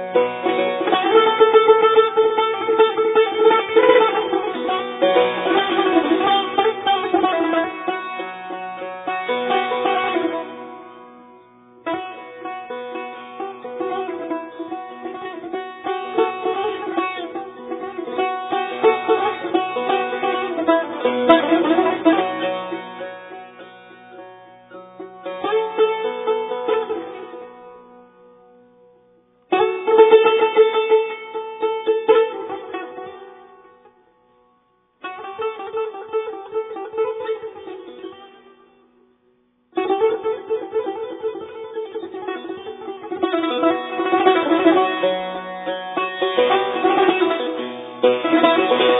thank you Lord.